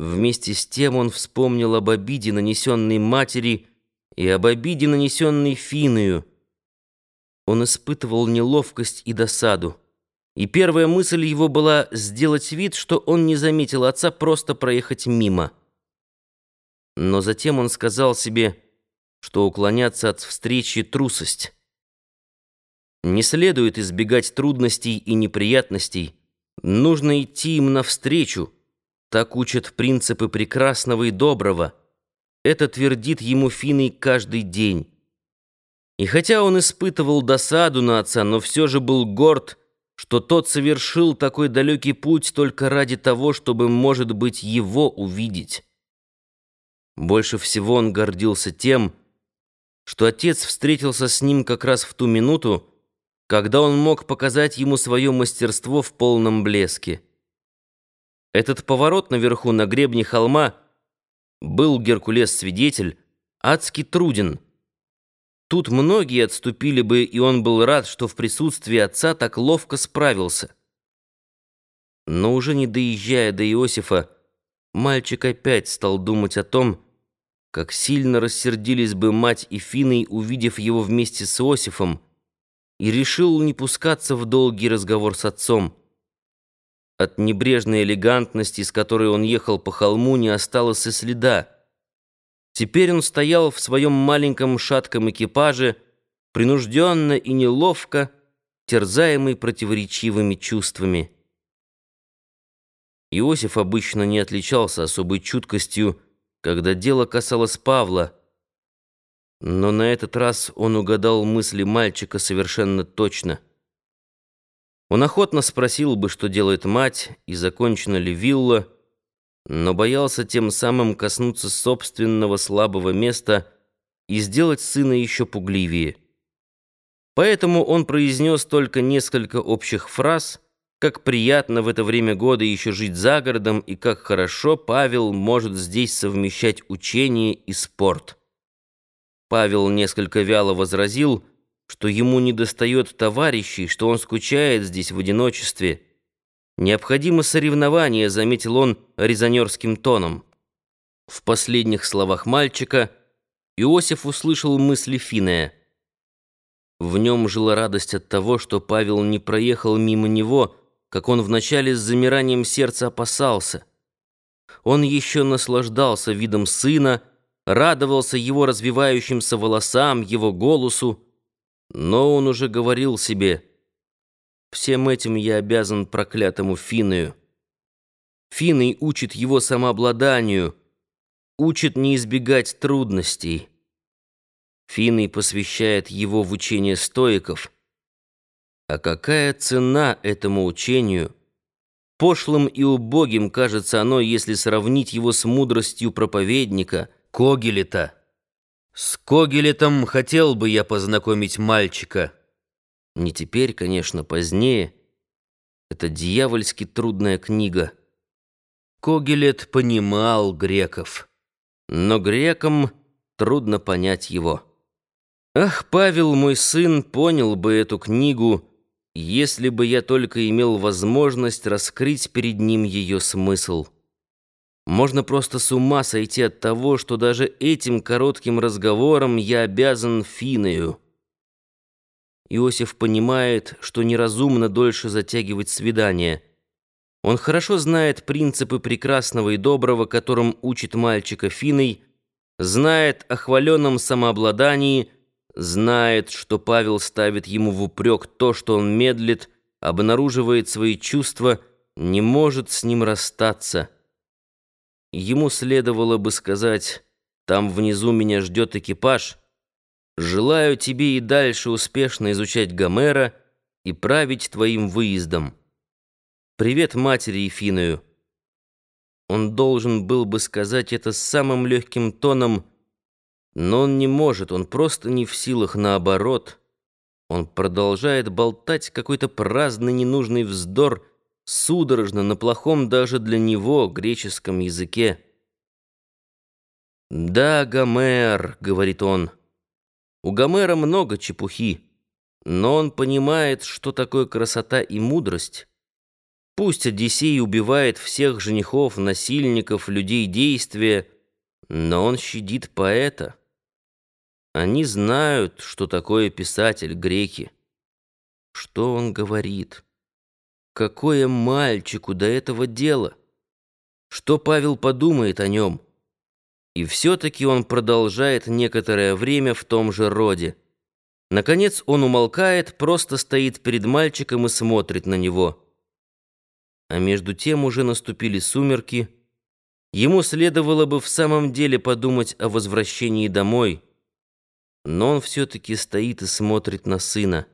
Вместе с тем он вспомнил об обиде, нанесенной матери, и об обиде, нанесенной Финою. Он испытывал неловкость и досаду. И первая мысль его была сделать вид, что он не заметил отца, просто проехать мимо. Но затем он сказал себе, что уклоняться от встречи — трусость. Не следует избегать трудностей и неприятностей. Нужно идти им навстречу. Так учат принципы прекрасного и доброго. Это твердит ему Финой каждый день. И хотя он испытывал досаду на отца, но все же был горд, что тот совершил такой далекий путь только ради того, чтобы, может быть, его увидеть. Больше всего он гордился тем, что отец встретился с ним как раз в ту минуту, когда он мог показать ему свое мастерство в полном блеске. Этот поворот наверху на гребне холма был Геркулес-свидетель, адски труден. Тут многие отступили бы, и он был рад, что в присутствии отца так ловко справился. Но уже не доезжая до Иосифа, мальчик опять стал думать о том, как сильно рассердились бы мать и Финой, увидев его вместе с Иосифом, и решил не пускаться в долгий разговор с отцом. От небрежной элегантности, с которой он ехал по холму, не осталось и следа. Теперь он стоял в своем маленьком шатком экипаже, принужденно и неловко, терзаемый противоречивыми чувствами. Иосиф обычно не отличался особой чуткостью, когда дело касалось Павла, но на этот раз он угадал мысли мальчика совершенно точно — он охотно спросил бы, что делает мать и закончена ли вилла, но боялся тем самым коснуться собственного слабого места и сделать сына еще пугливее. Поэтому он произнес только несколько общих фраз, как приятно в это время года еще жить за городом и как хорошо Павел может здесь совмещать учение и спорт. Павел несколько вяло возразил, что ему недостает товарищей, что он скучает здесь в одиночестве. Необходимо соревнование, заметил он резонерским тоном. В последних словах мальчика Иосиф услышал мысли Финея. В нем жила радость от того, что Павел не проехал мимо него, как он вначале с замиранием сердца опасался. Он еще наслаждался видом сына, радовался его развивающимся волосам, его голосу, но он уже говорил себе, «Всем этим я обязан проклятому Финою. Финой учит его самообладанию, учит не избегать трудностей. Финой посвящает его в учение стоиков. А какая цена этому учению? Пошлым и убогим кажется оно, если сравнить его с мудростью проповедника Когелета». С Когелетом хотел бы я познакомить мальчика. Не теперь, конечно, позднее. Это дьявольски трудная книга. Когелет понимал греков, но грекам трудно понять его. Ах, Павел, мой сын, понял бы эту книгу, если бы я только имел возможность раскрыть перед ним ее смысл. Можно просто с ума сойти от того, что даже этим коротким разговором я обязан Финею. Иосиф понимает, что неразумно дольше затягивать свидание. Он хорошо знает принципы прекрасного и доброго, которым учит мальчика Финой, знает о хваленном самообладании, знает, что Павел ставит ему в упрек то, что он медлит, обнаруживает свои чувства, не может с ним расстаться. Ему следовало бы сказать «Там внизу меня ждет экипаж. Желаю тебе и дальше успешно изучать Гомера и править твоим выездом. Привет матери Ефиную». Он должен был бы сказать это самым легким тоном, но он не может, он просто не в силах, наоборот. Он продолжает болтать какой-то праздный ненужный вздор, судорожно на плохом даже для него греческом языке. «Да, Гомер», — говорит он, — «у Гомера много чепухи, но он понимает, что такое красота и мудрость». Пусть Одиссей убивает всех женихов, насильников, людей действия, но он щадит поэта. Они знают, что такое писатель, греки. Что он говорит? Какое мальчику до этого дело? Что Павел подумает о нем? И все-таки он продолжает некоторое время в том же роде. Наконец он умолкает, просто стоит перед мальчиком и смотрит на него. А между тем уже наступили сумерки. Ему следовало бы в самом деле подумать о возвращении домой, но он все-таки стоит и смотрит на сына.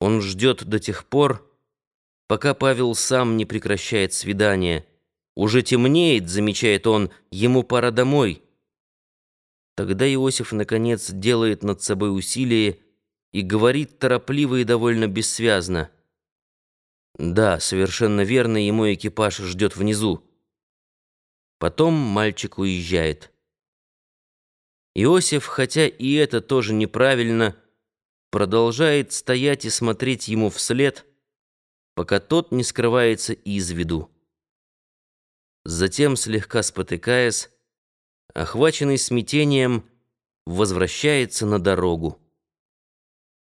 Он ждет до тех пор, пока Павел сам не прекращает свидание. Уже темнеет, замечает он, ему пора домой. Тогда Иосиф, наконец, делает над собой усилие и говорит торопливо и довольно бессвязно. Да, совершенно верно, ему экипаж ждет внизу. Потом мальчик уезжает. Иосиф, хотя и это тоже неправильно, продолжает стоять и смотреть ему вслед, пока тот не скрывается из виду. Затем, слегка спотыкаясь, охваченный смятением, возвращается на дорогу.